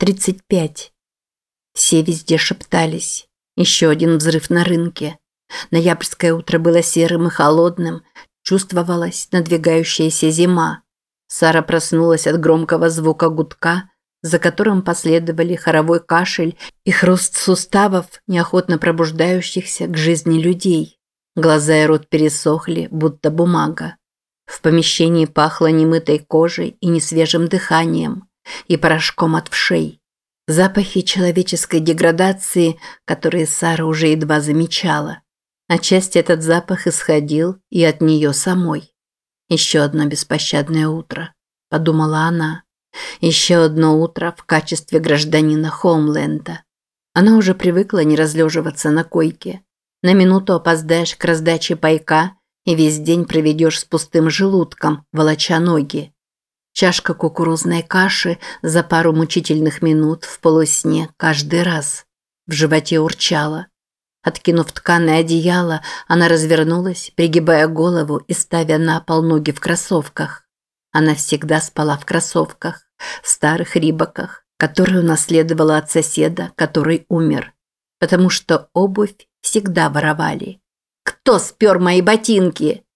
35. Все везде шептались. Еще один взрыв на рынке. Ноябрьское утро было серым и холодным. Чувствовалась надвигающаяся зима. Сара проснулась от громкого звука гудка, за которым последовали хоровой кашель и хруст суставов, неохотно пробуждающихся к жизни людей. Глаза и рот пересохли, будто бумага. В помещении пахло немытой кожей и несвежим дыханием и порошком от вшей. Запахи человеческой деградации, которые Сара уже едва замечала. Отчасти этот запах исходил и от нее самой. «Еще одно беспощадное утро», – подумала она. «Еще одно утро в качестве гражданина Хоумленда». Она уже привыкла не разлеживаться на койке. На минуту опоздаешь к раздаче пайка и весь день проведешь с пустым желудком, волоча ноги. Чашка кукурузной каши за пару мучительных минут в полусне каждый раз. В животе урчало. Откинув тканое одеяло, она развернулась, пригибая голову и ставя на пол ноги в кроссовках. Она всегда спала в кроссовках, старых рибаках, которые унаследовала от соседа, который умер. Потому что обувь всегда воровали. «Кто спер мои ботинки?»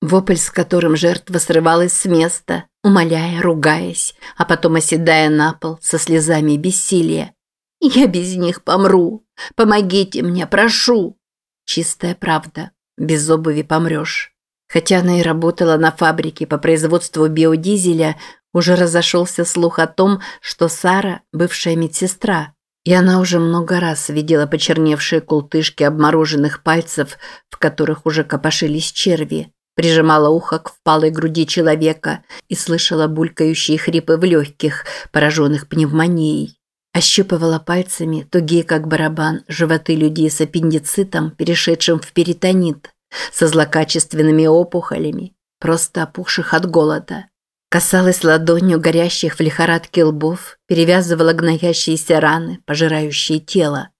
Вопль, с которым жертва срывалась с места, умоляя, ругаясь, а потом оседая на пол со слезами бессилия. «Я без них помру! Помогите мне, прошу!» Чистая правда. Без обуви помрешь. Хотя она и работала на фабрике по производству биодизеля, уже разошелся слух о том, что Сара – бывшая медсестра. И она уже много раз видела почерневшие култышки обмороженных пальцев, в которых уже копошились черви прижимала ухо к впалой груди человека и слышала булькающие хрипы в легких, пораженных пневмонией. Ощупывала пальцами, тугие как барабан, животы людей с аппендицитом, перешедшим в перитонит, со злокачественными опухолями, просто опухших от голода. Касалась ладонью горящих в лихорадке лбов, перевязывала гноящиеся раны, пожирающие тело.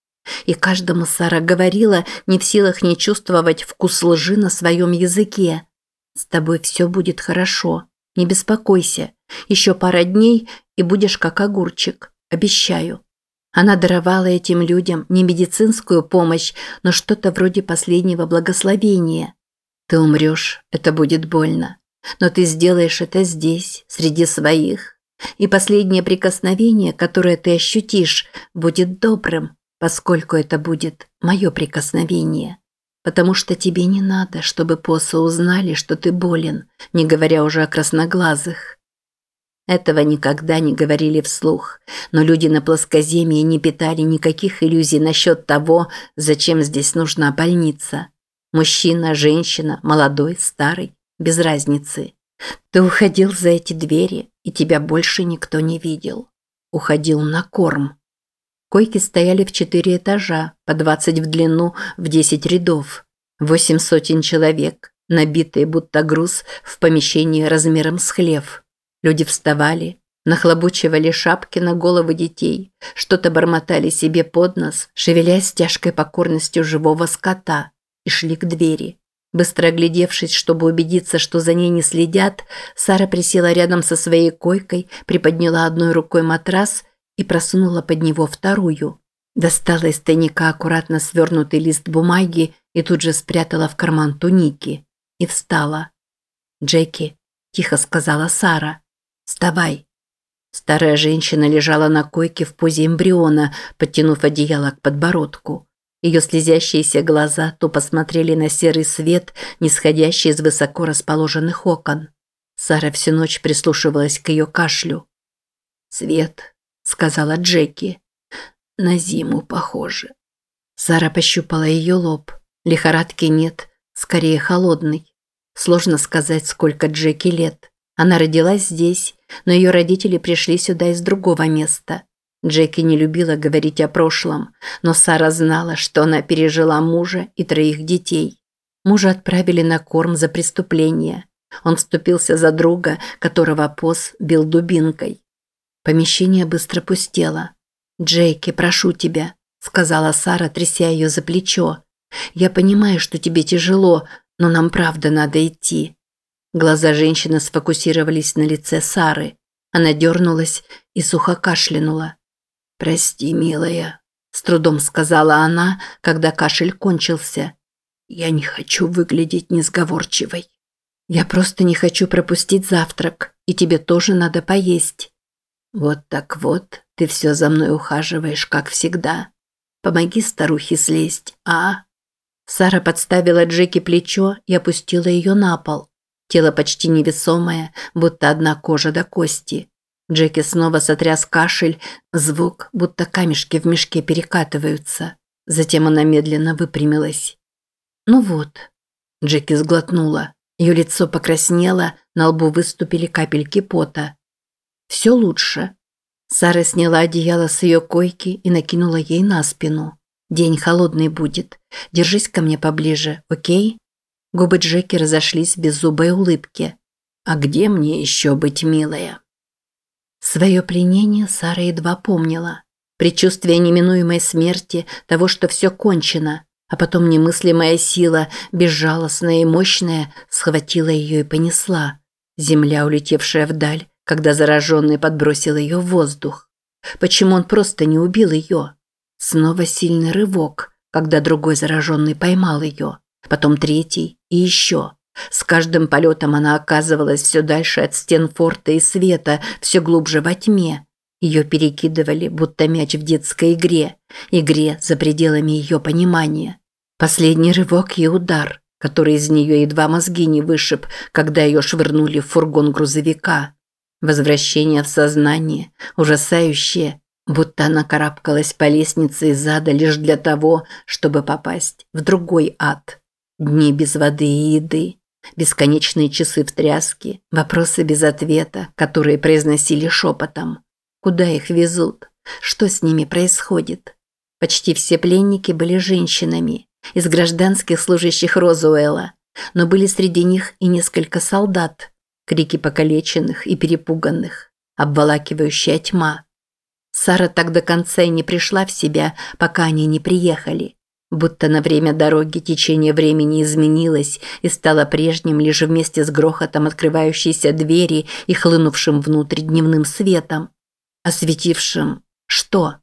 И каждому Сара говорила, не в силах не чувствовать вкус лжи на своем языке, с тобой все будет хорошо. Не беспокойся. Еще пара дней, и будешь как огурчик. Обещаю. Она даровала этим людям не медицинскую помощь, но что-то вроде последнего благословения. Ты умрешь, это будет больно. Но ты сделаешь это здесь, среди своих. И последнее прикосновение, которое ты ощутишь, будет добрым, поскольку это будет мое прикосновение потому что тебе не надо, чтобы посо узнали, что ты болен, не говоря уже о красноглазых. Этого никогда не говорили вслух, но люди на плоскоземье не питали никаких иллюзий насчет того, зачем здесь нужна больница. Мужчина, женщина, молодой, старый, без разницы. Ты уходил за эти двери, и тебя больше никто не видел. Уходил на корм. Койки стояли в четыре этажа, по двадцать в длину, в десять рядов. Восемь сотен человек, набитые будто груз в помещении размером с хлев. Люди вставали, нахлобучивали шапки на головы детей, что-то бормотали себе под нос, шевелясь тяжкой покорностью живого скота, и шли к двери. Быстро оглядевшись, чтобы убедиться, что за ней не следят, Сара присела рядом со своей койкой, приподняла одной рукой матрас и просунула под него вторую. Достала из тайника аккуратно свернутый лист бумаги и тут же спрятала в карман туники. И встала. «Джеки», – тихо сказала Сара, – «вставай». Старая женщина лежала на койке в позе эмбриона, подтянув одеяло к подбородку. Ее слезящиеся глаза то посмотрели на серый свет, нисходящий из высоко расположенных окон. Сара всю ночь прислушивалась к ее кашлю. «Свет», сказала Джеки. На зиму похоже. Сара пощупала ее лоб. Лихорадки нет, скорее холодный. Сложно сказать, сколько Джеки лет. Она родилась здесь, но ее родители пришли сюда из другого места. Джеки не любила говорить о прошлом, но Сара знала, что она пережила мужа и троих детей. Мужа отправили на корм за преступление. Он вступился за друга, которого Пос бил дубинкой. Помещение быстро пустело. «Джейки, прошу тебя», – сказала Сара, тряся ее за плечо. «Я понимаю, что тебе тяжело, но нам правда надо идти». Глаза женщины сфокусировались на лице Сары. Она дернулась и сухо кашлянула. «Прости, милая», – с трудом сказала она, когда кашель кончился. «Я не хочу выглядеть несговорчивой. Я просто не хочу пропустить завтрак, и тебе тоже надо поесть». «Вот так вот, ты все за мной ухаживаешь, как всегда. Помоги старухе слезть, а?» Сара подставила Джеки плечо и опустила ее на пол. Тело почти невесомое, будто одна кожа до кости. Джеки снова сотряс кашель, звук, будто камешки в мешке перекатываются. Затем она медленно выпрямилась. «Ну вот». Джеки сглотнула. Ее лицо покраснело, на лбу выступили капельки пота. «Все лучше». Сара сняла одеяло с ее койки и накинула ей на спину. «День холодный будет. Держись ко мне поближе, окей?» Губы Джеки разошлись в беззубой улыбке. «А где мне еще быть, милая?» Свое пленение Сара едва помнила. Предчувствие неминуемой смерти, того, что все кончено, а потом немыслимая сила, безжалостная и мощная, схватила ее и понесла. Земля, улетевшая вдаль, когда зараженный подбросил ее в воздух. Почему он просто не убил ее? Снова сильный рывок, когда другой зараженный поймал ее. Потом третий и еще. С каждым полетом она оказывалась все дальше от стен форта и света, все глубже во тьме. Ее перекидывали, будто мяч в детской игре, игре за пределами ее понимания. Последний рывок и удар, который из нее едва мозги не вышиб, когда ее швырнули в фургон грузовика. Возвращение в сознание, ужасающее, будто она карабкалась по лестнице из ада лишь для того, чтобы попасть в другой ад. Дни без воды и еды, Бесконечные часы в тряске, вопросы без ответа, которые произносили шепотом. Куда их везут? Что с ними происходит? Почти все пленники были женщинами, из гражданских служащих Розуэлла, но были среди них и несколько солдат, крики покалеченных и перепуганных, обволакивающая тьма. Сара так до конца и не пришла в себя, пока они не приехали. Будто на время дороги течение времени изменилось и стало прежним лишь вместе с грохотом открывающейся двери и хлынувшим внутрь дневным светом. Осветившим что?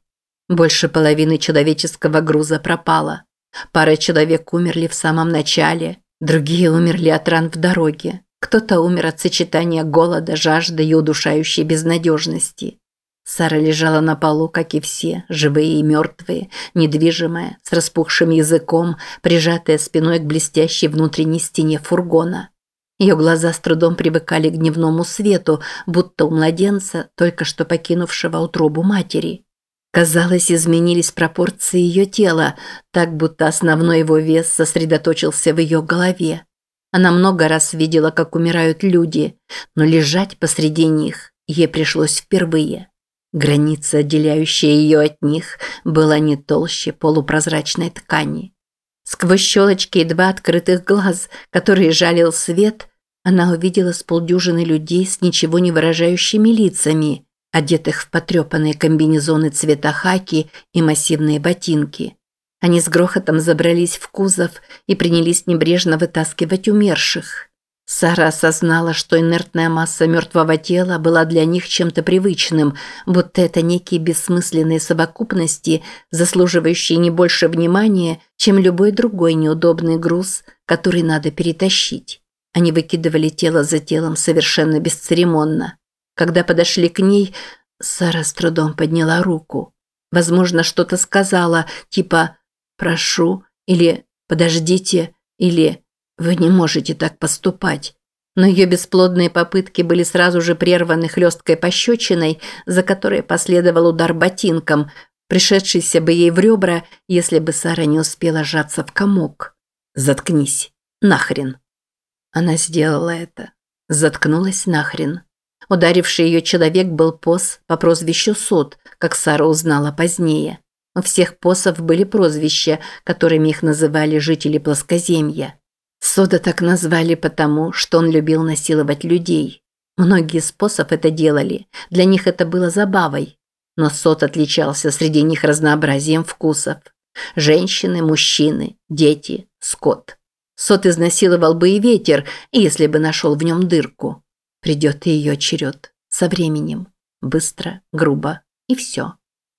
Больше половины человеческого груза пропало. Пара человек умерли в самом начале, другие умерли от ран в дороге. Кто-то умер от сочетания голода, жажды и удушающей безнадежности. Сара лежала на полу, как и все, живые и мертвые, недвижимая, с распухшим языком, прижатая спиной к блестящей внутренней стене фургона. Ее глаза с трудом привыкали к дневному свету, будто у младенца, только что покинувшего утробу матери. Казалось, изменились пропорции ее тела, так будто основной его вес сосредоточился в ее голове. Она много раз видела, как умирают люди, но лежать посреди них ей пришлось впервые. Граница, отделяющая ее от них, была не толще полупрозрачной ткани. Сквозь щелочки два открытых глаз, которые жалил свет, она увидела с полдюжины людей с ничего не выражающими лицами, одетых в потрепанные комбинезоны цвета хаки и массивные ботинки. Они с грохотом забрались в кузов и принялись небрежно вытаскивать умерших. Сара осознала, что инертная масса мертвого тела была для них чем-то привычным, будто это некие бессмысленные совокупности, заслуживающие не больше внимания, чем любой другой неудобный груз, который надо перетащить. Они выкидывали тело за телом совершенно бесцеремонно. Когда подошли к ней, Сара с трудом подняла руку. Возможно, что-то сказала, типа «прошу» или «подождите» или вы не можете так поступать. Но ее бесплодные попытки были сразу же прерваны хлесткой пощечиной, за которой последовал удар ботинком, пришедшийся бы ей в ребра, если бы Сара не успела сжаться в комок. «Заткнись. Нахрен». Она сделала это. Заткнулась нахрен. Ударивший ее человек был пос по прозвищу Сот, как Сара узнала позднее. У всех посов были прозвища, которыми их называли жители плоскоземья. Сода так назвали потому, что он любил насиловать людей. Многие способ это делали, для них это было забавой. Но Сот отличался среди них разнообразием вкусов. Женщины, мужчины, дети, скот. Сот изнасиловал бы и ветер, если бы нашел в нем дырку. Придет и ее черед. Со временем. Быстро, грубо и все.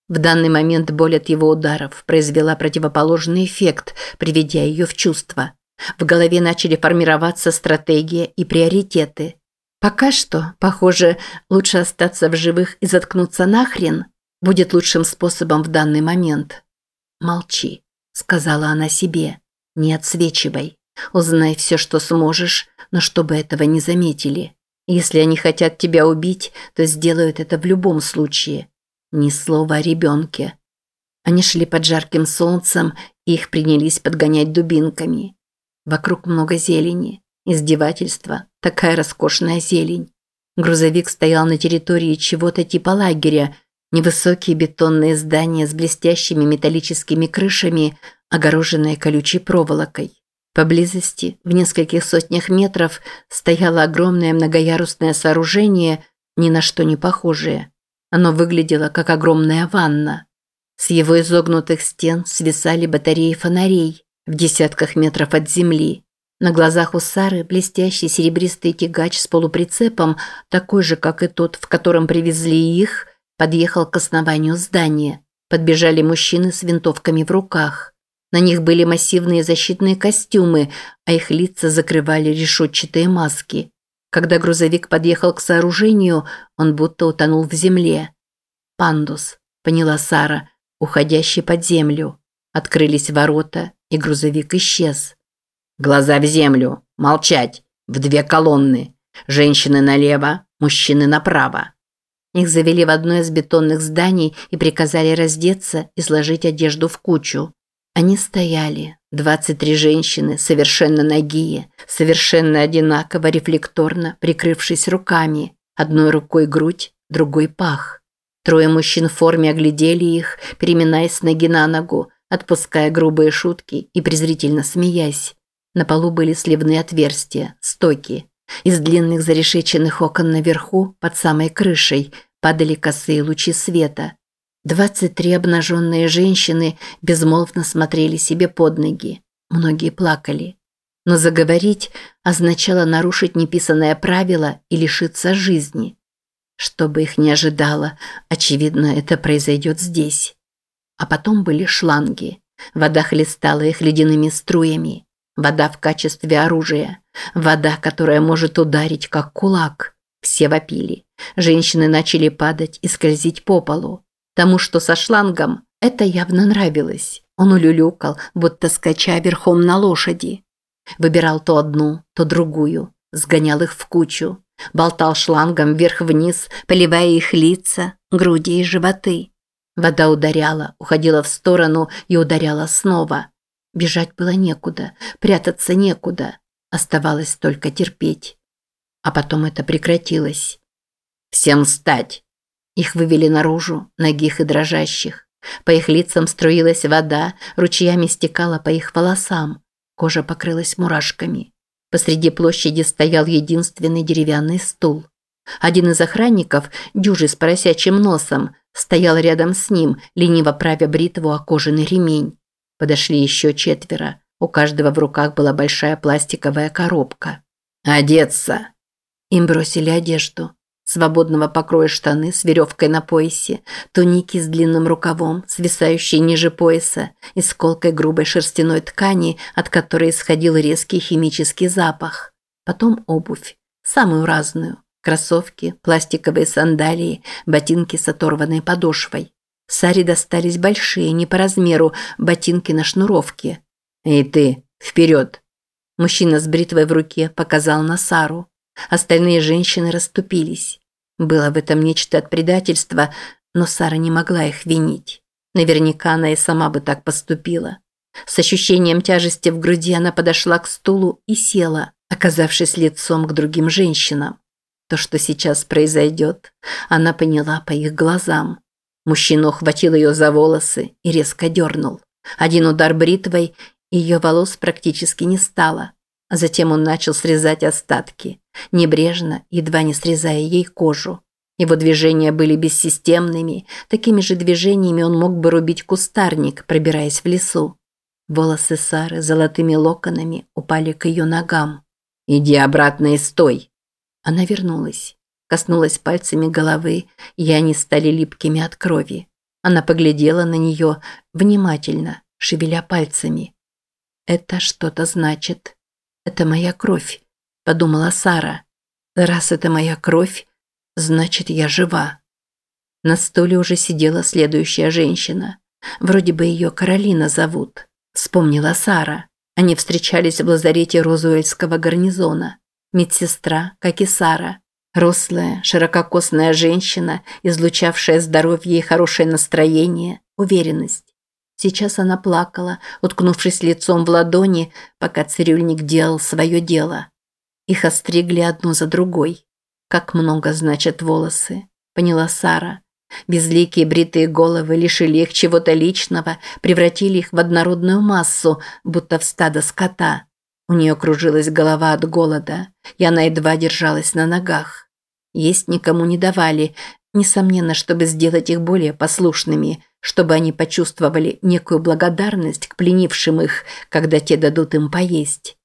В данный момент боль от его ударов произвела противоположный эффект, приведя ее в чувство. В голове начали формироваться стратегия и приоритеты. Пока что, похоже, лучше остаться в живых и заткнуться нахрен будет лучшим способом в данный момент. «Молчи», – сказала она себе. «Не отсвечивай. Узнай все, что сможешь, но чтобы этого не заметили. Если они хотят тебя убить, то сделают это в любом случае. Ни слова о ребенке. Они шли под жарким солнцем, и их принялись подгонять дубинками. Вокруг много зелени. Издевательство. Такая роскошная зелень. Грузовик стоял на территории чего-то типа лагеря. Невысокие бетонные здания с блестящими металлическими крышами, огороженные колючей проволокой. Поблизости, в нескольких сотнях метров, стояло огромное многоярусное сооружение, ни на что не похожее. Оно выглядело как огромная ванна. С его изогнутых стен свисали батареи фонарей в десятках метров от земли. На глазах у Сары блестящий серебристый тягач с полуприцепом, такой же, как и тот, в котором привезли их, подъехал к основанию здания. Подбежали мужчины с винтовками в руках. На них были массивные защитные костюмы, а их лица закрывали решетчатые маски. Когда грузовик подъехал к сооружению, он будто утонул в земле. «Пандус», – поняла Сара, уходящий под землю. Открылись ворота, и грузовик исчез. «Глаза в землю! Молчать! В две колонны! Женщины налево, мужчины направо!» Их завели в одно из бетонных зданий и приказали раздеться и сложить одежду в кучу. Они стояли, 23 женщины, совершенно нагие, совершенно одинаково рефлекторно, прикрывшись руками, одной рукой грудь, другой пах. Трое мужчин в форме оглядели их, переминаясь с ноги на ногу, отпуская грубые шутки и презрительно смеясь. На полу были сливные отверстия, стоки. Из длинных зарешеченных окон наверху, под самой крышей, падали косые лучи света, Двадцать три обнаженные женщины безмолвно смотрели себе под ноги. Многие плакали. Но заговорить означало нарушить неписанное правило и лишиться жизни. Что бы их ни ожидало, очевидно, это произойдет здесь. А потом были шланги. Вода хлестала их ледяными струями. Вода в качестве оружия. Вода, которая может ударить, как кулак. Все вопили. Женщины начали падать и скользить по полу. Тому, что со шлангом, это явно нравилось. Он улюлюкал, будто скача верхом на лошади. Выбирал то одну, то другую, сгонял их в кучу, болтал шлангом вверх-вниз, поливая их лица, груди и животы. Вода ударяла, уходила в сторону и ударяла снова. Бежать было некуда, прятаться некуда. Оставалось только терпеть. А потом это прекратилось. «Всем встать!» Их вывели наружу, ногих и дрожащих. По их лицам струилась вода, ручьями стекала по их волосам. Кожа покрылась мурашками. Посреди площади стоял единственный деревянный стул. Один из охранников, дюжий с поросячьим носом, стоял рядом с ним, лениво правя бритву о кожаный ремень. Подошли еще четверо. У каждого в руках была большая пластиковая коробка. «Одеться!» Им бросили одежду свободного покроя штаны с веревкой на поясе, туники с длинным рукавом, свисающие ниже пояса, и сколкой грубой шерстяной ткани, от которой исходил резкий химический запах. Потом обувь, самую разную. Кроссовки, пластиковые сандалии, ботинки с оторванной подошвой. Саре достались большие, не по размеру, ботинки на шнуровке. «Эй ты, вперед!» Мужчина с бритвой в руке показал на Сару. Остальные женщины расступились. Было в этом нечто от предательства, но Сара не могла их винить. Наверняка она и сама бы так поступила. С ощущением тяжести в груди она подошла к стулу и села, оказавшись лицом к другим женщинам. То, что сейчас произойдет, она поняла по их глазам. Мужчина ухватил ее за волосы и резко дернул. Один удар бритвой, ее волос практически не стало. А затем он начал срезать остатки, небрежно, едва не срезая ей кожу. Его движения были бессистемными, такими же движениями он мог бы рубить кустарник, пробираясь в лесу. Волосы Сары золотыми локонами упали к ее ногам. «Иди обратно и стой!» Она вернулась, коснулась пальцами головы, и они стали липкими от крови. Она поглядела на нее внимательно, шевеля пальцами. «Это что-то значит. Это моя кровь», – подумала Сара. «Раз это моя кровь, значит, я жива». На стуле уже сидела следующая женщина. Вроде бы ее Каролина зовут. Вспомнила Сара. Они встречались в лазарете Розуэльского гарнизона. Медсестра, как и Сара. Рослая, ширококосная женщина, излучавшая здоровье и хорошее настроение, уверенность. Сейчас она плакала, уткнувшись лицом в ладони, пока цирюльник делал свое дело. Их остригли одну за другой. Как много значат волосы, поняла Сара. Безликие бритые головы лишили их чего-то личного, превратили их в однородную массу, будто в стадо скота. У нее кружилась голова от голода, и она едва держалась на ногах. Есть никому не давали, несомненно, чтобы сделать их более послушными, чтобы они почувствовали некую благодарность к пленившим их, когда те дадут им поесть.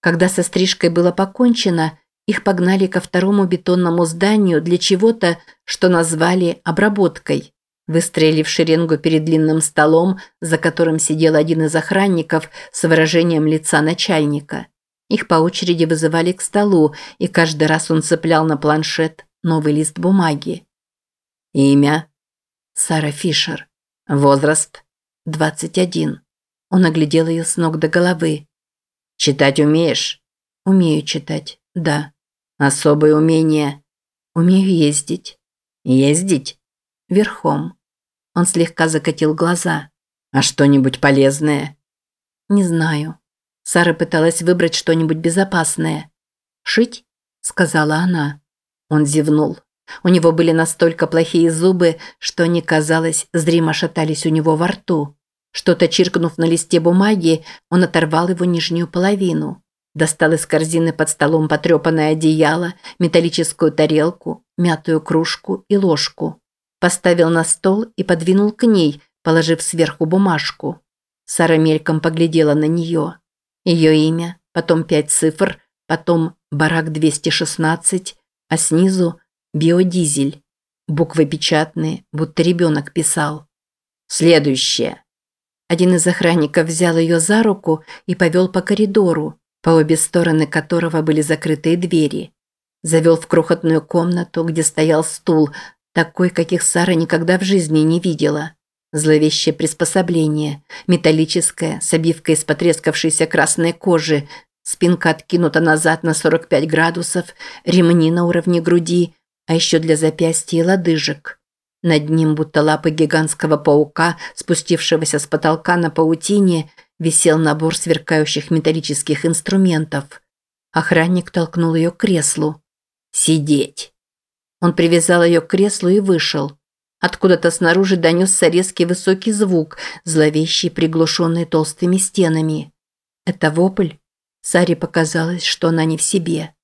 Когда со стрижкой было покончено, их погнали ко второму бетонному зданию для чего-то, что назвали обработкой. Выстроили в шеренгу перед длинным столом, за которым сидел один из охранников с выражением лица начальника. Их по очереди вызывали к столу, и каждый раз он цеплял на планшет новый лист бумаги. Имя? Сара Фишер. Возраст? 21. Он оглядел ее с ног до головы. Читать умеешь? Умею читать. Да. Особые умения. Умею ездить. Ездить? Верхом. Он слегка закатил глаза. А что-нибудь полезное? Не знаю. Сара пыталась выбрать что-нибудь безопасное. Шить? сказала она. Он зевнул. У него были настолько плохие зубы, что они, казалось, зримо шатались у него во рту. Что-то чиркнув на листе бумаги, он оторвал его нижнюю половину. Достал из корзины под столом потрепанное одеяло, металлическую тарелку, мятую кружку и ложку. Поставил на стол и подвинул к ней, положив сверху бумажку. Сара мельком поглядела на нее. Ее имя, потом пять цифр, потом «Барак 216», а снизу «Биодизель». Буквы печатные, будто ребенок писал. Следующее. Один из охранников взял ее за руку и повел по коридору, по обе стороны которого были закрытые двери. Завел в крохотную комнату, где стоял стул, такой, каких Сара никогда в жизни не видела. Зловещее приспособление, металлическое, с обивкой из потрескавшейся красной кожи, спинка откинута назад на 45 градусов, ремни на уровне груди, а еще для запястья и лодыжек. Над ним, будто лапы гигантского паука, спустившегося с потолка на паутине, висел набор сверкающих металлических инструментов. Охранник толкнул ее к креслу. «Сидеть!» Он привязал ее к креслу и вышел. Откуда-то снаружи донесся резкий высокий звук, зловещий, приглушенный толстыми стенами. Это вопль? Саре показалось, что она не в себе.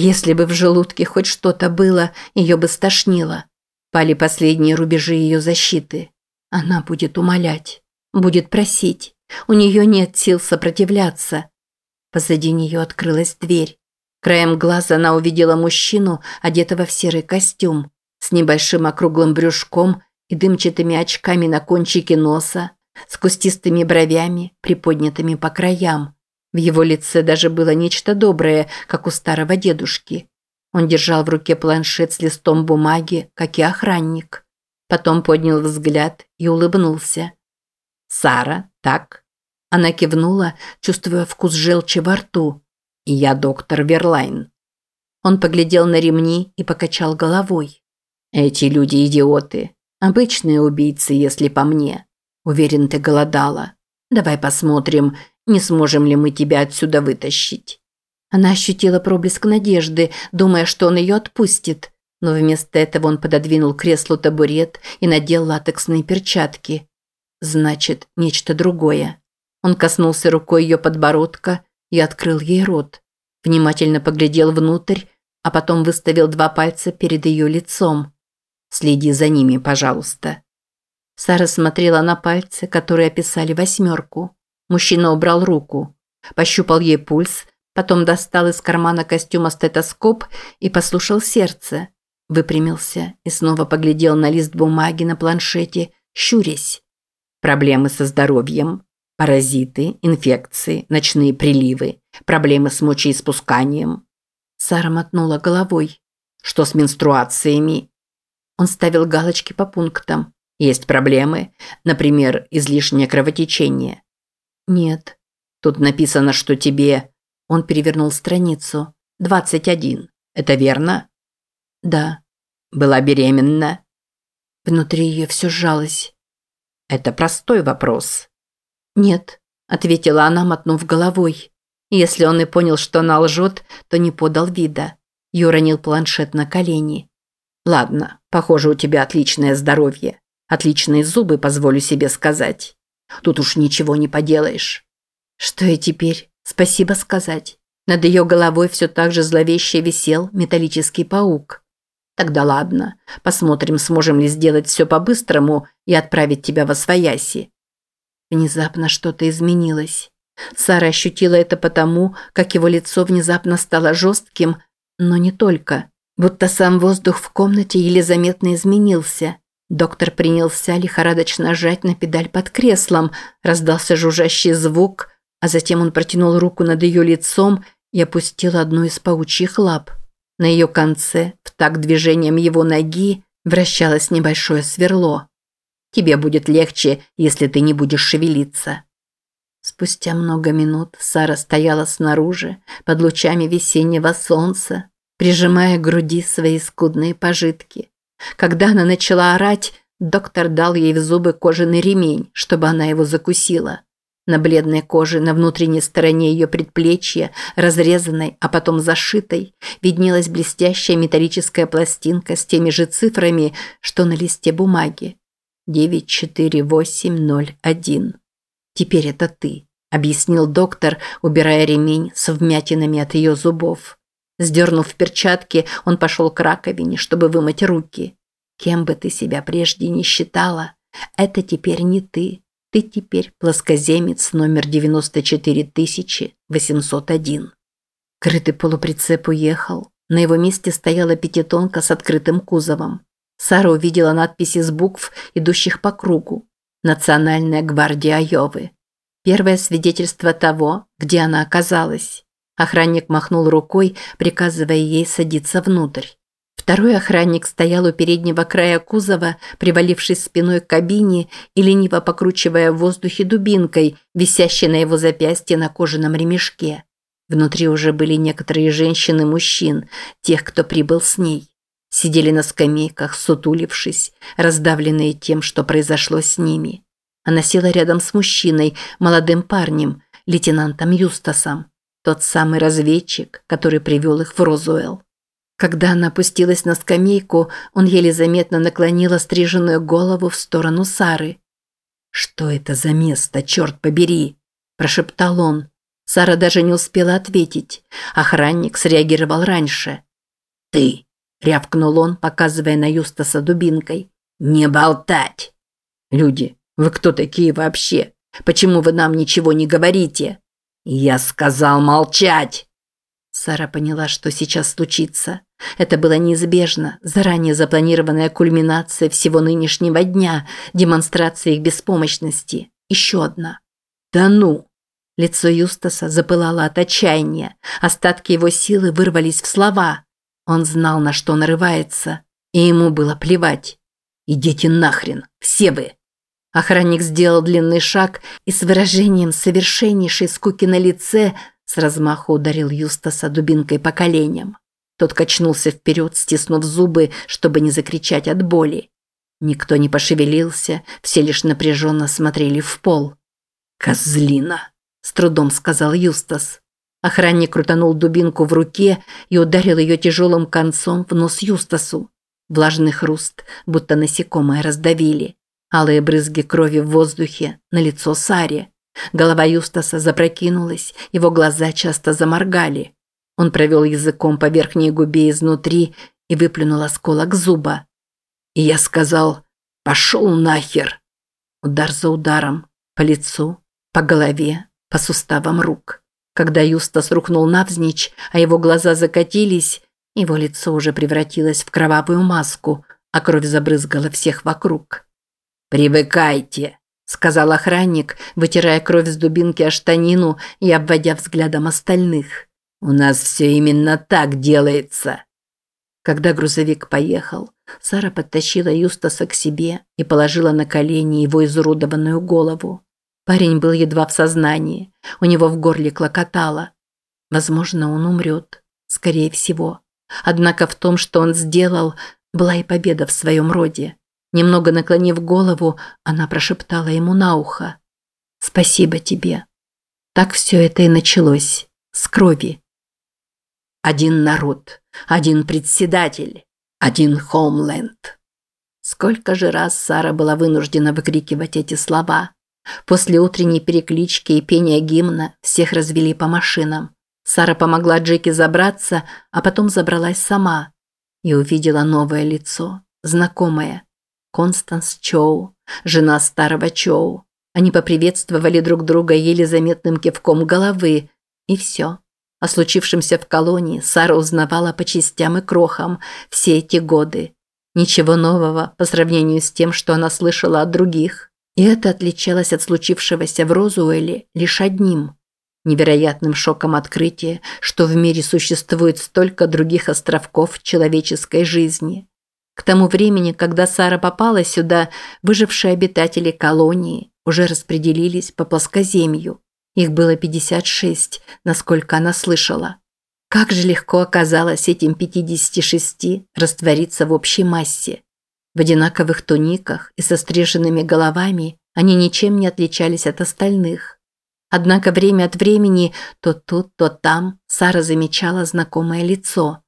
Если бы в желудке хоть что-то было, ее бы стошнило. Пали последние рубежи ее защиты. Она будет умолять, будет просить. У нее нет сил сопротивляться. Позади нее открылась дверь. Краем глаза она увидела мужчину, одетого в серый костюм, с небольшим округлым брюшком и дымчатыми очками на кончике носа, с кустистыми бровями, приподнятыми по краям. В его лице даже было нечто доброе, как у старого дедушки. Он держал в руке планшет с листом бумаги, как и охранник. Потом поднял взгляд и улыбнулся. «Сара, так?» Она кивнула, чувствуя вкус желчи во рту. «Я доктор Верлайн». Он поглядел на ремни и покачал головой. «Эти люди идиоты. Обычные убийцы, если по мне. Уверен, ты голодала. Давай посмотрим, не сможем ли мы тебя отсюда вытащить». Она ощутила проблеск надежды, думая, что он ее отпустит. Но вместо этого он пододвинул креслу табурет и надел латексные перчатки. Значит, нечто другое. Он коснулся рукой ее подбородка и открыл ей рот. Внимательно поглядел внутрь, а потом выставил два пальца перед ее лицом. «Следи за ними, пожалуйста». Сара смотрела на пальцы, которые описали восьмерку. Мужчина убрал руку, пощупал ей пульс, потом достал из кармана костюма стетоскоп и послушал сердце. Выпрямился и снова поглядел на лист бумаги на планшете щурясь. Проблемы со здоровьем, паразиты, инфекции, ночные приливы, проблемы с мочеиспусканием. Сара мотнула головой. Что с менструациями? Он ставил галочки по пунктам. Есть проблемы, например, излишнее кровотечение. Нет. Тут написано, что тебе... Он перевернул страницу. 21. Это верно? Да. Была беременна? Внутри ее все сжалось. Это простой вопрос. Нет, ответила она, мотнув головой. Если он и понял, что она лжет, то не подал вида. И уронил планшет на колени. Ладно, похоже, у тебя отличное здоровье. Отличные зубы, позволю себе сказать. Тут уж ничего не поделаешь. Что и теперь? Спасибо сказать. Над ее головой все так же зловеще висел металлический паук. Тогда ладно, посмотрим, сможем ли сделать все по-быстрому и отправить тебя во свояси. Внезапно что-то изменилось. Сара ощутила это потому, как его лицо внезапно стало жестким, но не только. Будто сам воздух в комнате еле заметно изменился. Доктор принялся лихорадочно жать на педаль под креслом, раздался жужжащий звук, а затем он протянул руку над ее лицом и опустил одну из паучьих лап. На ее конце, в такт движением его ноги, вращалось небольшое сверло. «Тебе будет легче, если ты не будешь шевелиться». Спустя много минут Сара стояла снаружи, под лучами весеннего солнца, прижимая к груди свои скудные пожитки. Когда она начала орать, доктор дал ей в зубы кожаный ремень, чтобы она его закусила. На бледной коже на внутренней стороне ее предплечья, разрезанной, а потом зашитой, виднелась блестящая металлическая пластинка с теми же цифрами, что на листе бумаги. 94801. «Теперь это ты», – объяснил доктор, убирая ремень с вмятинами от ее зубов. Сдернув перчатки, он пошел к раковине, чтобы вымыть руки. Кем бы ты себя прежде не считала, это теперь не ты. Ты теперь плоскоземец номер 94801. Крытый полуприцеп уехал. На его месте стояла пятитонка с открытым кузовом. Сара увидела надписи с букв, идущих по кругу. Национальная гвардия Айовы. Первое свидетельство того, где она оказалась. Охранник махнул рукой, приказывая ей садиться внутрь. Второй охранник стоял у переднего края кузова, привалившись спиной к кабине и лениво покручивая в воздухе дубинкой, висящей на его запястье на кожаном ремешке. Внутри уже были некоторые женщины и мужчин, тех, кто прибыл с ней. Сидели на скамейках, сутулившись, раздавленные тем, что произошло с ними. Она села рядом с мужчиной, молодым парнем, лейтенантом Юстасом. Тот самый разведчик, который привел их в Розуэлл. Когда она опустилась на скамейку, он еле заметно наклонил остриженную голову в сторону Сары. «Что это за место, черт побери?» – прошептал он. Сара даже не успела ответить. Охранник среагировал раньше. «Ты!» – рявкнул он, показывая на Юстаса дубинкой. «Не болтать!» «Люди, вы кто такие вообще? Почему вы нам ничего не говорите?» «Я сказал молчать!» Сара поняла, что сейчас случится. Это было неизбежно, заранее запланированная кульминация всего нынешнего дня, демонстрация их беспомощности. Еще одна. «Да ну!» Лицо Юстаса запылало от отчаяния. Остатки его силы вырвались в слова. Он знал, на что нарывается, и ему было плевать. «Идите нахрен, все вы!» Охранник сделал длинный шаг и с выражением совершеннейшей скуки на лице с размаху ударил Юстаса дубинкой по коленям. Тот качнулся вперед, стиснув зубы, чтобы не закричать от боли. Никто не пошевелился, все лишь напряженно смотрели в пол. «Козлина!» – с трудом сказал Юстас. Охранник крутанул дубинку в руке и ударил ее тяжелым концом в нос Юстасу. Влажный хруст, будто насекомое раздавили. Алые брызги крови в воздухе, на лицо Саре. Голова Юстаса запрокинулась, его глаза часто заморгали. Он провел языком по верхней губе изнутри и выплюнул осколок зуба. И я сказал «Пошел нахер!» Удар за ударом, по лицу, по голове, по суставам рук. Когда Юстас рухнул навзничь, а его глаза закатились, его лицо уже превратилось в кровавую маску, а кровь забрызгала всех вокруг. «Привыкайте», – сказал охранник, вытирая кровь с дубинки о штанину и обводя взглядом остальных. «У нас все именно так делается». Когда грузовик поехал, Сара подтащила Юстаса к себе и положила на колени его изуродованную голову. Парень был едва в сознании, у него в горле клокотало. Возможно, он умрет, скорее всего. Однако в том, что он сделал, была и победа в своем роде. Немного наклонив голову, она прошептала ему на ухо. «Спасибо тебе». Так все это и началось. С крови. Один народ, один председатель, один Хомленд. Сколько же раз Сара была вынуждена выкрикивать эти слова. После утренней переклички и пения гимна всех развели по машинам. Сара помогла Джеки забраться, а потом забралась сама и увидела новое лицо, знакомое. Констанс Чоу, жена старого Чоу. Они поприветствовали друг друга еле заметным кивком головы, и все. О случившемся в колонии Сара узнавала по частям и крохам все эти годы. Ничего нового по сравнению с тем, что она слышала от других. И это отличалось от случившегося в Розуэле лишь одним – невероятным шоком открытия, что в мире существует столько других островков человеческой жизни. К тому времени, когда Сара попала сюда, выжившие обитатели колонии уже распределились по плоскоземью. Их было 56, насколько она слышала. Как же легко оказалось этим 56 раствориться в общей массе. В одинаковых туниках и со стриженными головами они ничем не отличались от остальных. Однако время от времени то тут, то там Сара замечала знакомое лицо.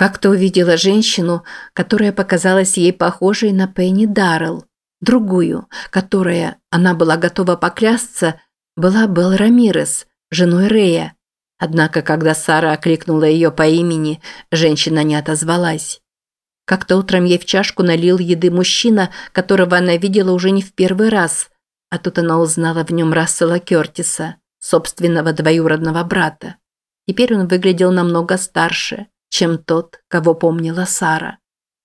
Как-то увидела женщину, которая показалась ей похожей на Пенни Даррелл, другую, которая, она была готова поклясться, была Белл Рамирес, женой Рея. Однако, когда Сара окликнула ее по имени, женщина не отозвалась. Как-то утром ей в чашку налил еды мужчина, которого она видела уже не в первый раз, а тут она узнала в нем Рассела Кертиса, собственного двоюродного брата. Теперь он выглядел намного старше, чем тот, кого помнила Сара.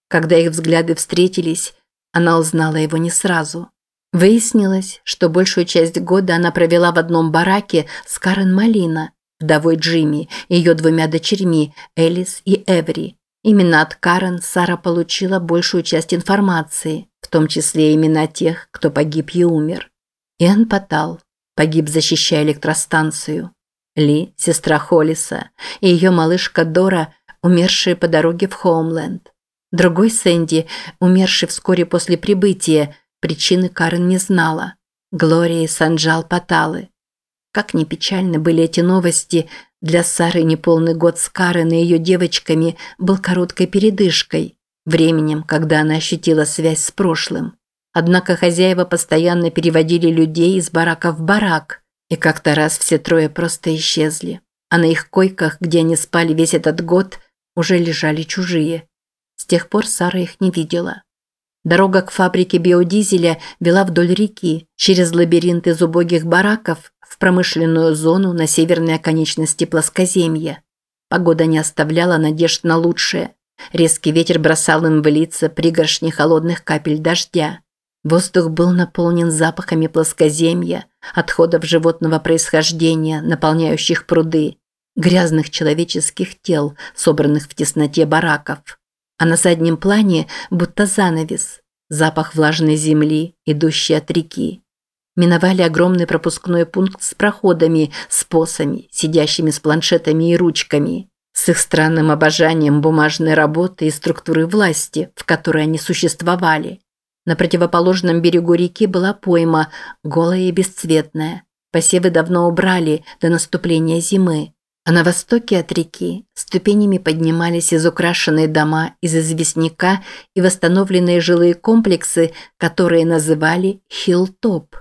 Когда их взгляды встретились, она узнала его не сразу. Выяснилось, что большую часть года она провела в одном бараке с Карен Малина, вдовой Джимми, и ее двумя дочерьми Элис и Эври. Именно от Карен Сара получила большую часть информации, в том числе имена тех, кто погиб и умер. Иэн Патал погиб, защищая электростанцию. Ли, сестра Холлиса, и ее малышка Дора, умершие по дороге в Хоумленд. Другой Сэнди, умерший вскоре после прибытия, Причины Карен не знала. Глория и Санджал Паталы. Как ни печальны были эти новости, для Сары неполный год с Карен и ее девочками был короткой передышкой, временем, когда она ощутила связь с прошлым. Однако хозяева постоянно переводили людей из барака в барак, и как-то раз все трое просто исчезли. А на их койках, где они спали весь этот год, уже лежали чужие. С тех пор Сара их не видела. Дорога к фабрике биодизеля вела вдоль реки, через лабиринт из убогих бараков, в промышленную зону на северной оконечности плоскоземья. Погода не оставляла надежд на лучшее. Резкий ветер бросал им в лица пригоршни холодных капель дождя. Воздух был наполнен запахами плоскоземья, отходов животного происхождения, наполняющих пруды, грязных человеческих тел, собранных в тесноте бараков а на заднем плане будто занавес, запах влажной земли, идущий от реки. Миновали огромный пропускной пункт с проходами, с посами, сидящими с планшетами и ручками, с их странным обожанием бумажной работы и структуры власти, в которой они существовали. На противоположном берегу реки была пойма, голая и бесцветная. Посевы давно убрали до наступления зимы. А на востоке от реки ступенями поднимались изукрашенные дома из известняка и восстановленные жилые комплексы, которые называли Хиллтоп.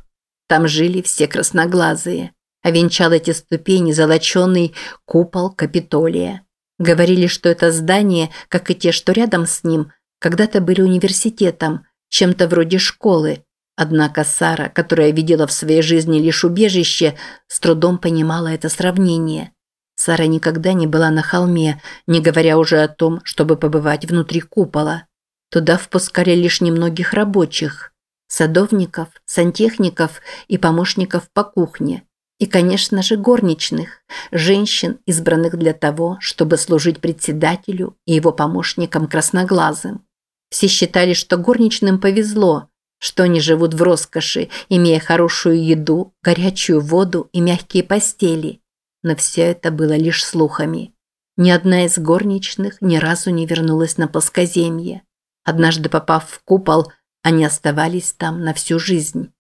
Там жили все красноглазые, а венчал эти ступени золоченый купол Капитолия. Говорили, что это здание, как и те, что рядом с ним, когда-то были университетом, чем-то вроде школы. Однако Сара, которая видела в своей жизни лишь убежище, с трудом понимала это сравнение. Сара никогда не была на холме, не говоря уже о том, чтобы побывать внутри купола. Туда впускали лишь немногих рабочих. садовников, сантехников и помощников по кухне. И, конечно же, горничных, женщин, избранных для того, чтобы служить председателю и его помощникам красноглазым. Все считали, что горничным повезло, что они живут в роскоши, имея хорошую еду, горячую воду и мягкие постели. Но все это было лишь слухами. Ни одна из горничных ни разу не вернулась на плоскоземье. Однажды попав в купол, они оставались там на всю жизнь.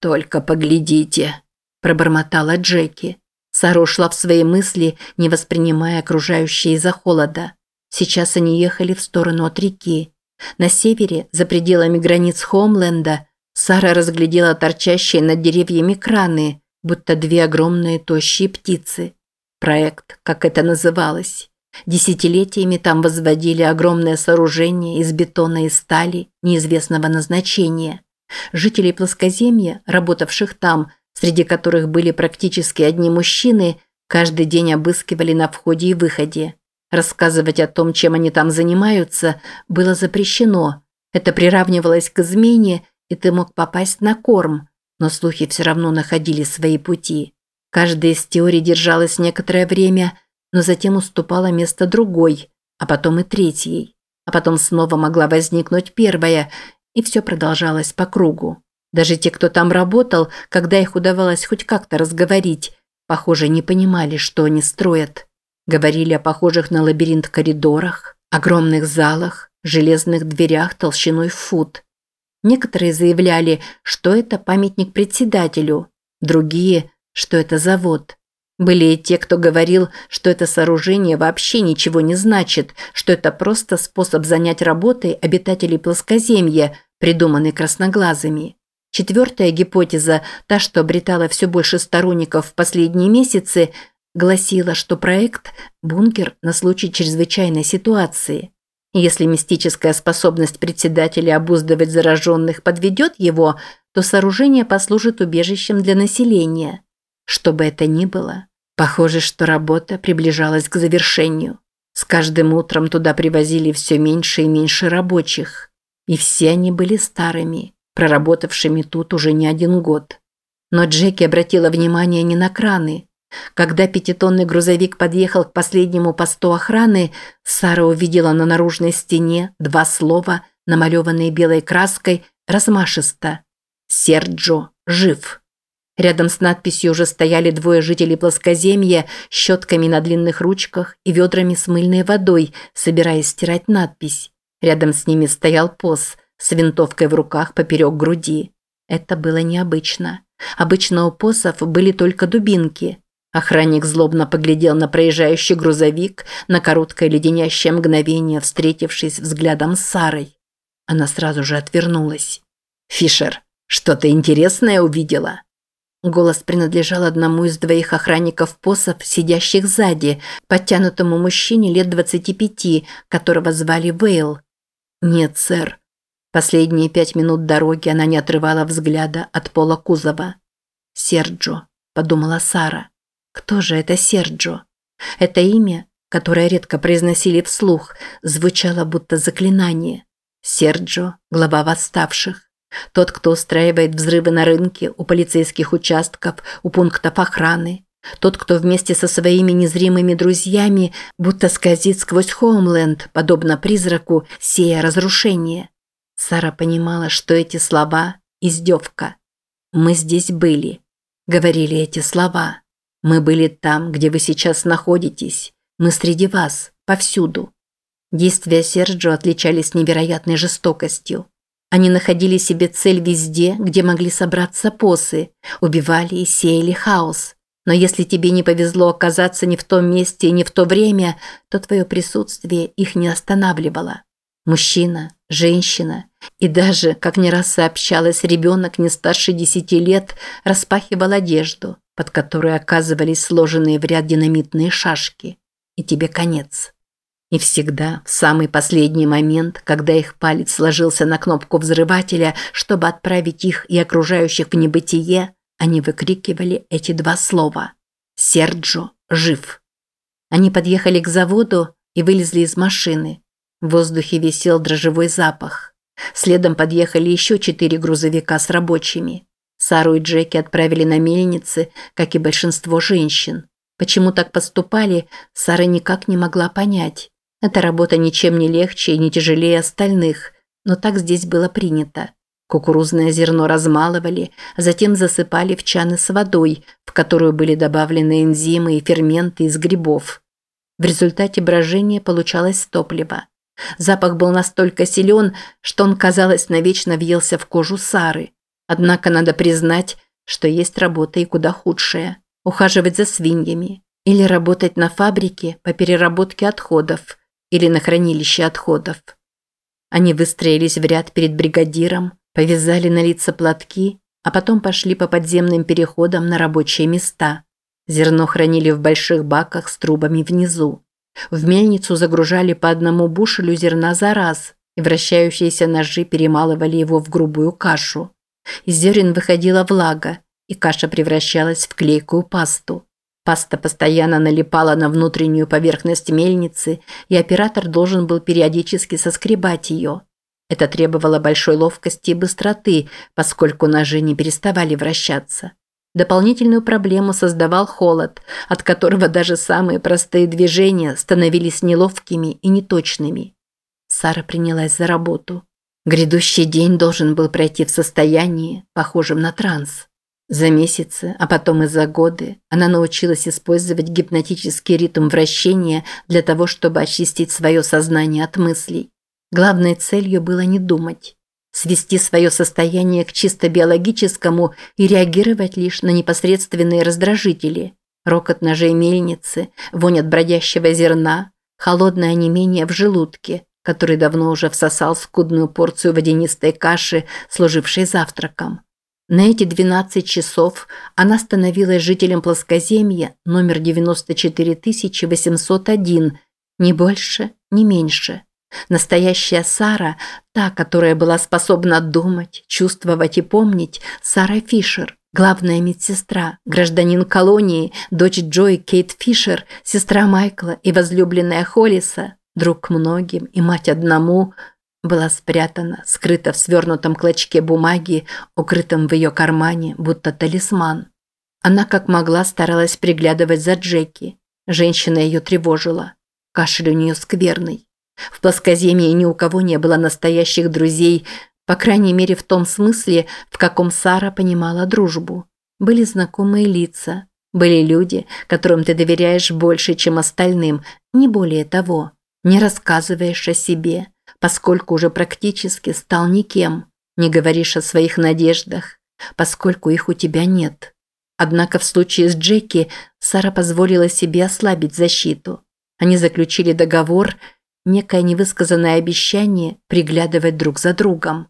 «Только поглядите», – пробормотала Джеки. Сара ушла в свои мысли, не воспринимая окружающее из-за холода. Сейчас они ехали в сторону от реки. На севере, за пределами границ Хомленда, Сара разглядела торчащие над деревьями краны, будто две огромные тощие птицы. Проект, как это называлось. Десятилетиями там возводили огромное сооружение из бетона и стали неизвестного назначения. Жители плоскоземья, работавших там, среди которых были практически одни мужчины, каждый день обыскивали на входе и выходе. Рассказывать о том, чем они там занимаются, было запрещено. Это приравнивалось к измене, и ты мог попасть на корм, но слухи все равно находили свои пути. Каждая из теорий держалась некоторое время, но затем уступала место другой, а потом и третьей. А потом снова могла возникнуть первая, и все продолжалось по кругу. Даже те, кто там работал, когда их удавалось хоть как-то разговорить, похоже, не понимали, что они строят. Говорили о похожих на лабиринт коридорах, огромных залах, железных дверях толщиной в фут. Некоторые заявляли, что это памятник председателю, другие, что это завод. Были и те, кто говорил, что это сооружение вообще ничего не значит, что это просто способ занять работой обитателей плоскоземья, придуманный красноглазыми. Четвертая гипотеза, та, что обретала все больше сторонников в последние месяцы, гласила, что проект – бункер на случай чрезвычайной ситуации. Если мистическая способность председателя обуздывать зараженных подведет его, то сооружение послужит убежищем для населения. Что бы это ни было, похоже, что работа приближалась к завершению. С каждым утром туда привозили все меньше и меньше рабочих. И все они были старыми, проработавшими тут уже не один год. Но Джеки обратила внимание не на краны, когда пятитонный грузовик подъехал к последнему посту охраны, Сара увидела на наружной стене два слова, намалеванные белой краской, размашисто. «Серджо жив». Рядом с надписью уже стояли двое жителей плоскоземья щетками на длинных ручках и ведрами с мыльной водой, собираясь стирать надпись. Рядом с ними стоял поз с винтовкой в руках поперек груди. Это было необычно. Обычно у посов были только дубинки – Охранник злобно поглядел на проезжающий грузовик, на короткое леденящее мгновение, встретившись взглядом с Сарой. Она сразу же отвернулась. «Фишер, что-то интересное увидела?» Голос принадлежал одному из двоих охранников посов, сидящих сзади, подтянутому мужчине лет двадцати пяти, которого звали Вейл. «Нет, сэр». Последние пять минут дороги она не отрывала взгляда от пола кузова. «Серджо», – подумала Сара. Кто же это Серджо? Это имя, которое редко произносили вслух, звучало будто заклинание. Серджо – глава восставших. Тот, кто устраивает взрывы на рынке, у полицейских участков, у пунктов охраны. Тот, кто вместе со своими незримыми друзьями будто скользит сквозь Хоумленд, подобно призраку, сея разрушение. Сара понимала, что эти слова – издевка. «Мы здесь были», – говорили эти слова. Мы были там, где вы сейчас находитесь. Мы среди вас, повсюду. Действия Серджио отличались невероятной жестокостью. Они находили себе цель везде, где могли собраться посы, убивали и сеяли хаос. Но если тебе не повезло оказаться не в том месте и не в то время, то твое присутствие их не останавливало. Мужчина, женщина и даже, как не раз сообщалось, ребенок не старше десяти лет распахивал одежду, под которой оказывались сложенные в ряд динамитные шашки. И тебе конец. И всегда, в самый последний момент, когда их палец сложился на кнопку взрывателя, чтобы отправить их и окружающих в небытие, они выкрикивали эти два слова «Серджо жив». Они подъехали к заводу и вылезли из машины. В воздухе висел дрожжевой запах. Следом подъехали еще четыре грузовика с рабочими. Сару и Джеки отправили на мельницы, как и большинство женщин. Почему так поступали, Сара никак не могла понять. Эта работа ничем не легче и не тяжелее остальных, но так здесь было принято. Кукурузное зерно размалывали, затем засыпали в чаны с водой, в которую были добавлены энзимы и ферменты из грибов. В результате брожения получалось топливо. Запах был настолько силен, что он, казалось, навечно въелся в кожу Сары. Однако надо признать, что есть работа и куда худшая – ухаживать за свиньями или работать на фабрике по переработке отходов или на хранилище отходов. Они выстроились в ряд перед бригадиром, повязали на лица платки, а потом пошли по подземным переходам на рабочие места. Зерно хранили в больших баках с трубами внизу. В мельницу загружали по одному бушелю зерна за раз, и вращающиеся ножи перемалывали его в грубую кашу. Из зерен выходила влага, и каша превращалась в клейкую пасту. Паста постоянно налипала на внутреннюю поверхность мельницы, и оператор должен был периодически соскребать ее. Это требовало большой ловкости и быстроты, поскольку ножи не переставали вращаться. Дополнительную проблему создавал холод, от которого даже самые простые движения становились неловкими и неточными. Сара принялась за работу. Грядущий день должен был пройти в состоянии, похожем на транс. За месяцы, а потом и за годы, она научилась использовать гипнотический ритм вращения для того, чтобы очистить свое сознание от мыслей. Главной целью было не думать, свести свое состояние к чисто биологическому и реагировать лишь на непосредственные раздражители. Рокот ножей мельницы, вонь от бродящего зерна, холодное онемение в желудке, который давно уже всосал скудную порцию водянистой каши, служившей завтраком. На эти 12 часов она становилась жителем плоскоземья номер 94801, ни больше, ни меньше. Настоящая Сара, та, которая была способна думать, чувствовать и помнить, Сара Фишер, главная медсестра, гражданин колонии, дочь Джои Кейт Фишер, сестра Майкла и возлюбленная Холлиса, друг многим и мать одному, была спрятана, скрыта в свернутом клочке бумаги, укрытом в ее кармане, будто талисман. Она как могла старалась приглядывать за Джеки. Женщина ее тревожила. Кашель у нее скверный. В плоскоземье ни у кого не было настоящих друзей, по крайней мере в том смысле, в каком Сара понимала дружбу. Были знакомые лица, были люди, которым ты доверяешь больше, чем остальным, не более того. Не рассказываешь о себе, поскольку уже практически стал никем, не говоришь о своих надеждах, поскольку их у тебя нет. Однако в случае с Джеки Сара позволила себе ослабить защиту. Они заключили договор – некое невысказанное обещание приглядывать друг за другом.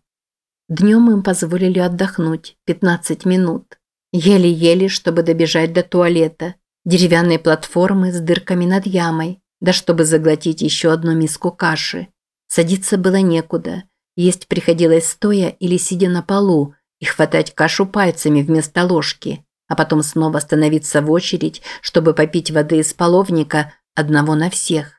Днем им позволили отдохнуть 15 минут. Еле-еле, чтобы добежать до туалета. Деревянные платформы с дырками над ямой, да чтобы заглотить еще одну миску каши. Садиться было некуда. Есть приходилось стоя или сидя на полу и хватать кашу пальцами вместо ложки, а потом снова становиться в очередь, чтобы попить воды из половника одного на всех.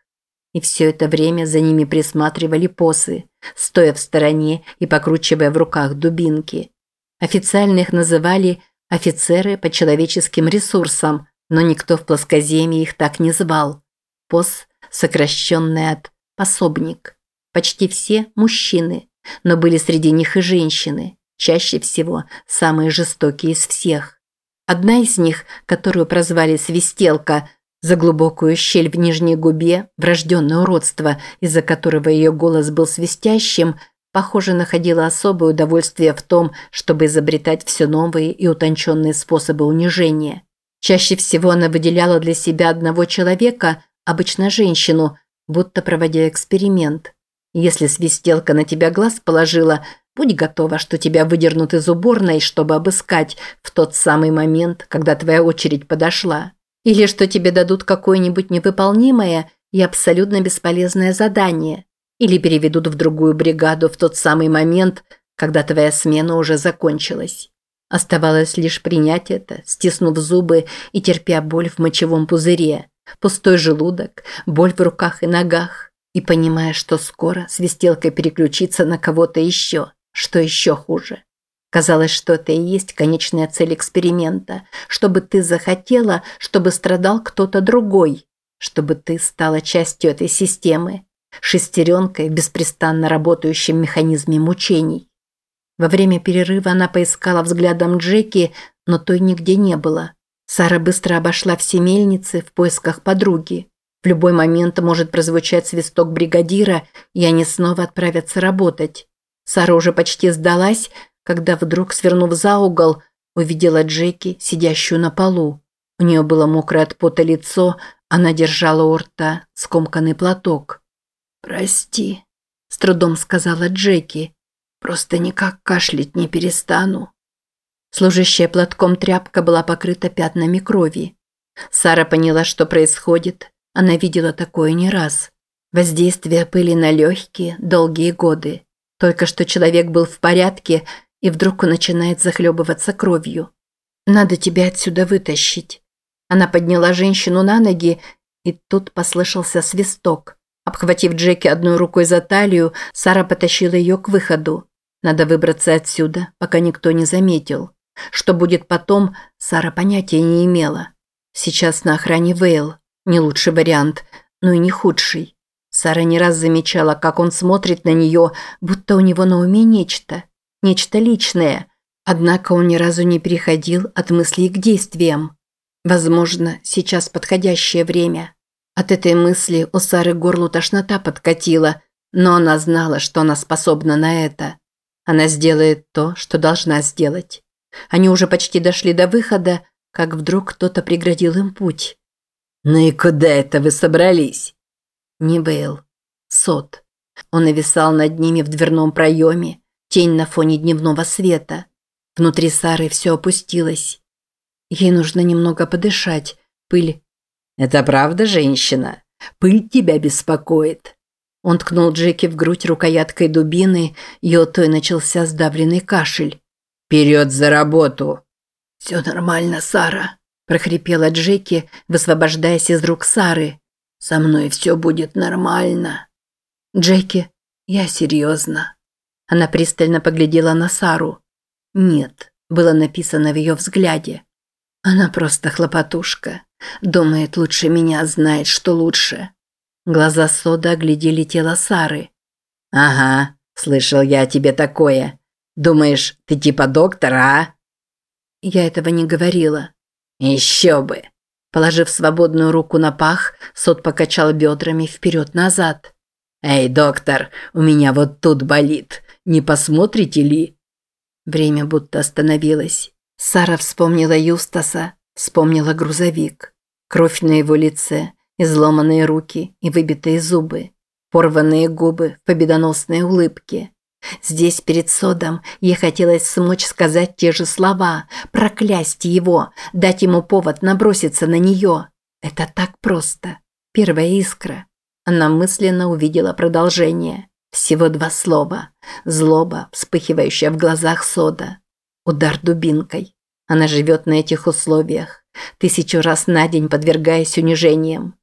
И все это время за ними присматривали посы, стоя в стороне и покручивая в руках дубинки. Официально их называли офицеры по человеческим ресурсам, но никто в плоскоземье их так не звал. Пос, сокращенный от пособник. Почти все мужчины, но были среди них и женщины, чаще всего самые жестокие из всех. Одна из них, которую прозвали «свистелка», за глубокую щель в нижней губе, врожденное уродство, из-за которого ее голос был свистящим, похоже, находила особое удовольствие в том, чтобы изобретать все новые и утонченные способы унижения. Чаще всего она выделяла для себя одного человека, обычно женщину, будто проводя эксперимент. Если свистелка на тебя глаз положила, будь готова, что тебя выдернут из уборной, чтобы обыскать в тот самый момент, когда твоя очередь подошла. Или что тебе дадут какое-нибудь невыполнимое и абсолютно бесполезное задание. Или переведут в другую бригаду в тот самый момент, когда твоя смена уже закончилась. Оставалось лишь принять это, стиснув зубы и терпя боль в мочевом пузыре, пустой желудок, боль в руках и ногах, и понимая, что скоро свистелка переключится на кого-то еще, что еще хуже. Казалось, что это и есть конечная цель эксперимента, чтобы ты захотела, чтобы страдал кто-то другой, чтобы ты стала частью этой системы, шестеренкой в беспрестанно работающем механизме мучений. Во время перерыва она поискала взглядом Джеки, но той нигде не было. Сара быстро обошла все мельницы в поисках подруги. В любой момент может прозвучать свисток бригадира, и они снова отправятся работать. Сара уже почти сдалась, когда вдруг, свернув за угол, увидела Джеки, сидящую на полу. У нее было мокрое от пота лицо, она держала у рта скомканный платок. «Прости», – с трудом сказала Джеки. «Просто никак кашлять не перестану». Служащая платком тряпка была покрыта пятнами крови. Сара поняла, что происходит. Она видела такое не раз. Воздействие пыли на легкие долгие годы. Только что человек был в порядке, и вдруг он начинает захлебываться кровью. «Надо тебя отсюда вытащить». Она подняла женщину на ноги, и тут послышался свисток. Обхватив Джеки одной рукой за талию, Сара потащила ее к выходу. Надо выбраться отсюда, пока никто не заметил. Что будет потом, Сара понятия не имела. Сейчас на охране Вейл. Не лучший вариант, но и не худший. Сара не раз замечала, как он смотрит на нее, будто у него на уме нечто. Нечто личное. Однако он ни разу не переходил от мыслей к действиям. Возможно, сейчас подходящее время. От этой мысли у Сары горлу тошнота подкатила, но она знала, что она способна на это. Она сделает то, что должна сделать. Они уже почти дошли до выхода, как вдруг кто-то преградил им путь. «Ну и куда это вы собрались?» Не Бейл. Сот. Он нависал над ними в дверном проеме, тень на фоне дневного света. Внутри Сары все опустилось. Ей нужно немного подышать. Пыль «Это правда, женщина? Пыль тебя беспокоит?» Он ткнул Джеки в грудь рукояткой дубины, и у той начался сдавленный кашель. «Вперед за работу!» «Все нормально, Сара», – прохрипела Джеки, высвобождаясь из рук Сары. «Со мной все будет нормально». «Джеки, я серьезно». Она пристально поглядела на Сару. «Нет», – было написано в ее взгляде. «Она просто хлопотушка. Думает, лучше меня знает, что лучше. Глаза Сода оглядели тело Сары. «Ага, слышал я о тебе такое. Думаешь, ты типа доктора, а?» Я этого не говорила. «Еще бы!» Положив свободную руку на пах, Сод покачал бедрами вперед-назад. «Эй, доктор, у меня вот тут болит. Не посмотрите ли?» Время будто остановилось. Сара вспомнила Юстаса, Вспомнила грузовик. Кровь на его лице, изломанные руки и выбитые зубы. Порванные губы в победоносной улыбке. Здесь, перед Содом, ей хотелось смочь сказать те же слова, проклясть его, дать ему повод наброситься на нее. Это так просто. Первая искра. Она мысленно увидела продолжение. Всего два слова. Злоба, вспыхивающая в глазах Сода. Удар дубинкой. Она живет на этих условиях, тысячу раз на день подвергаясь унижениям.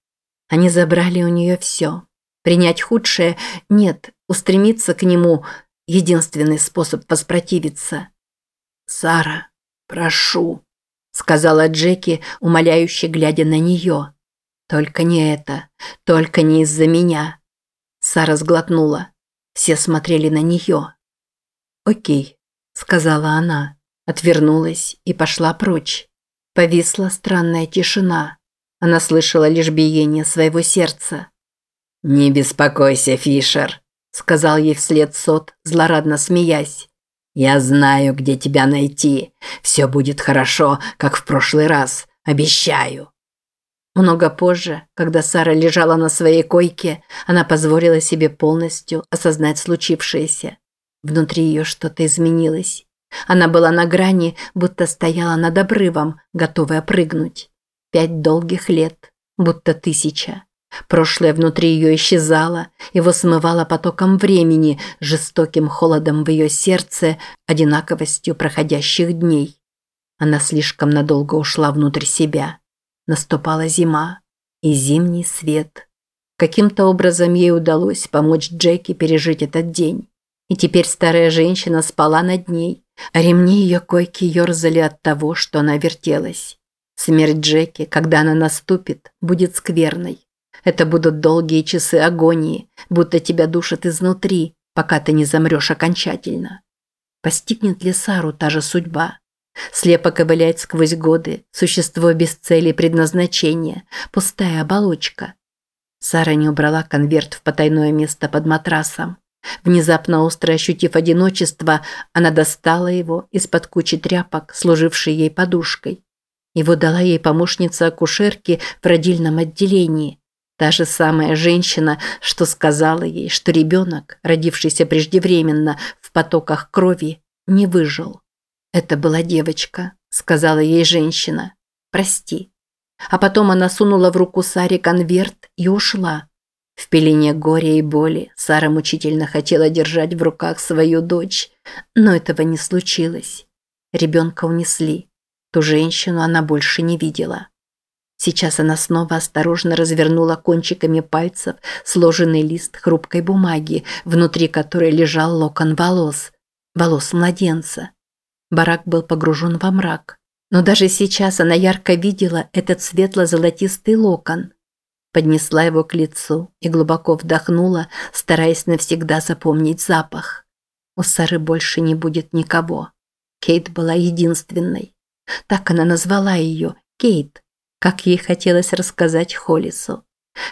Они забрали у нее все. Принять худшее – нет, устремиться к нему – единственный способ воспротивиться. «Сара, прошу», – сказала Джеки, умоляюще глядя на нее. «Только не это, только не из-за меня». Сара сглотнула. Все смотрели на нее. «Окей», – сказала она отвернулась и пошла прочь. Повисла странная тишина. Она слышала лишь биение своего сердца. «Не беспокойся, Фишер», – сказал ей вслед Сот, злорадно смеясь. «Я знаю, где тебя найти. Все будет хорошо, как в прошлый раз. Обещаю». Много позже, когда Сара лежала на своей койке, она позволила себе полностью осознать случившееся. Внутри ее что-то изменилось. Она была на грани, будто стояла над обрывом, готовая прыгнуть. Пять долгих лет, будто тысяча. Прошлое внутри ее исчезало, его смывало потоком времени, жестоким холодом в ее сердце, одинаковостью проходящих дней. Она слишком надолго ушла внутрь себя. Наступала зима, и зимний свет Каким-то образом ей удалось помочь Джеки пережить этот день. И теперь старая женщина спала над ней, а ремни ее койки ерзали от того, что она вертелась. Смерть Джеки, когда она наступит, будет скверной. Это будут долгие часы агонии, будто тебя душат изнутри, пока ты не замрешь окончательно. Постигнет ли Сару та же судьба? Слепо ковылять сквозь годы, существо без цели и предназначения, пустая оболочка. Сара не убрала конверт в потайное место под матрасом. Внезапно остро ощутив одиночество, она достала его из-под кучи тряпок, служившей ей подушкой. Его дала ей помощница акушерки в родильном отделении. Та же самая женщина, что сказала ей, что ребенок, родившийся преждевременно в потоках крови, не выжил. «Это была девочка», – сказала ей женщина. «Прости». А потом она сунула в руку Саре конверт и ушла. В пелене горя и боли Сара мучительно хотела держать в руках свою дочь, но этого не случилось. Ребенка унесли. Ту женщину она больше не видела. Сейчас она снова осторожно развернула кончиками пальцев сложенный лист хрупкой бумаги, внутри которой лежал локон волос. Волос младенца. Барак был погружен во мрак. Но даже сейчас она ярко видела этот светло-золотистый локон – поднесла его к лицу и глубоко вдохнула, стараясь навсегда запомнить запах. У Сары больше не будет никого. Кейт была единственной. Так она назвала ее – Кейт, как ей хотелось рассказать Холлису.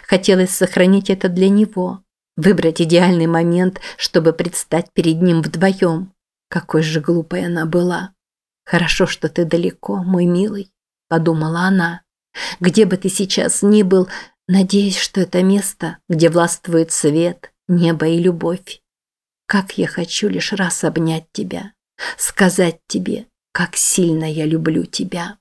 Хотелось сохранить это для него, выбрать идеальный момент, чтобы предстать перед ним вдвоем. Какой же глупой она была. «Хорошо, что ты далеко, мой милый», – подумала она. «Где бы ты сейчас ни был, Надеюсь, что это место, где властвует свет, небо и любовь. Как я хочу лишь раз обнять тебя, сказать тебе, как сильно я люблю тебя.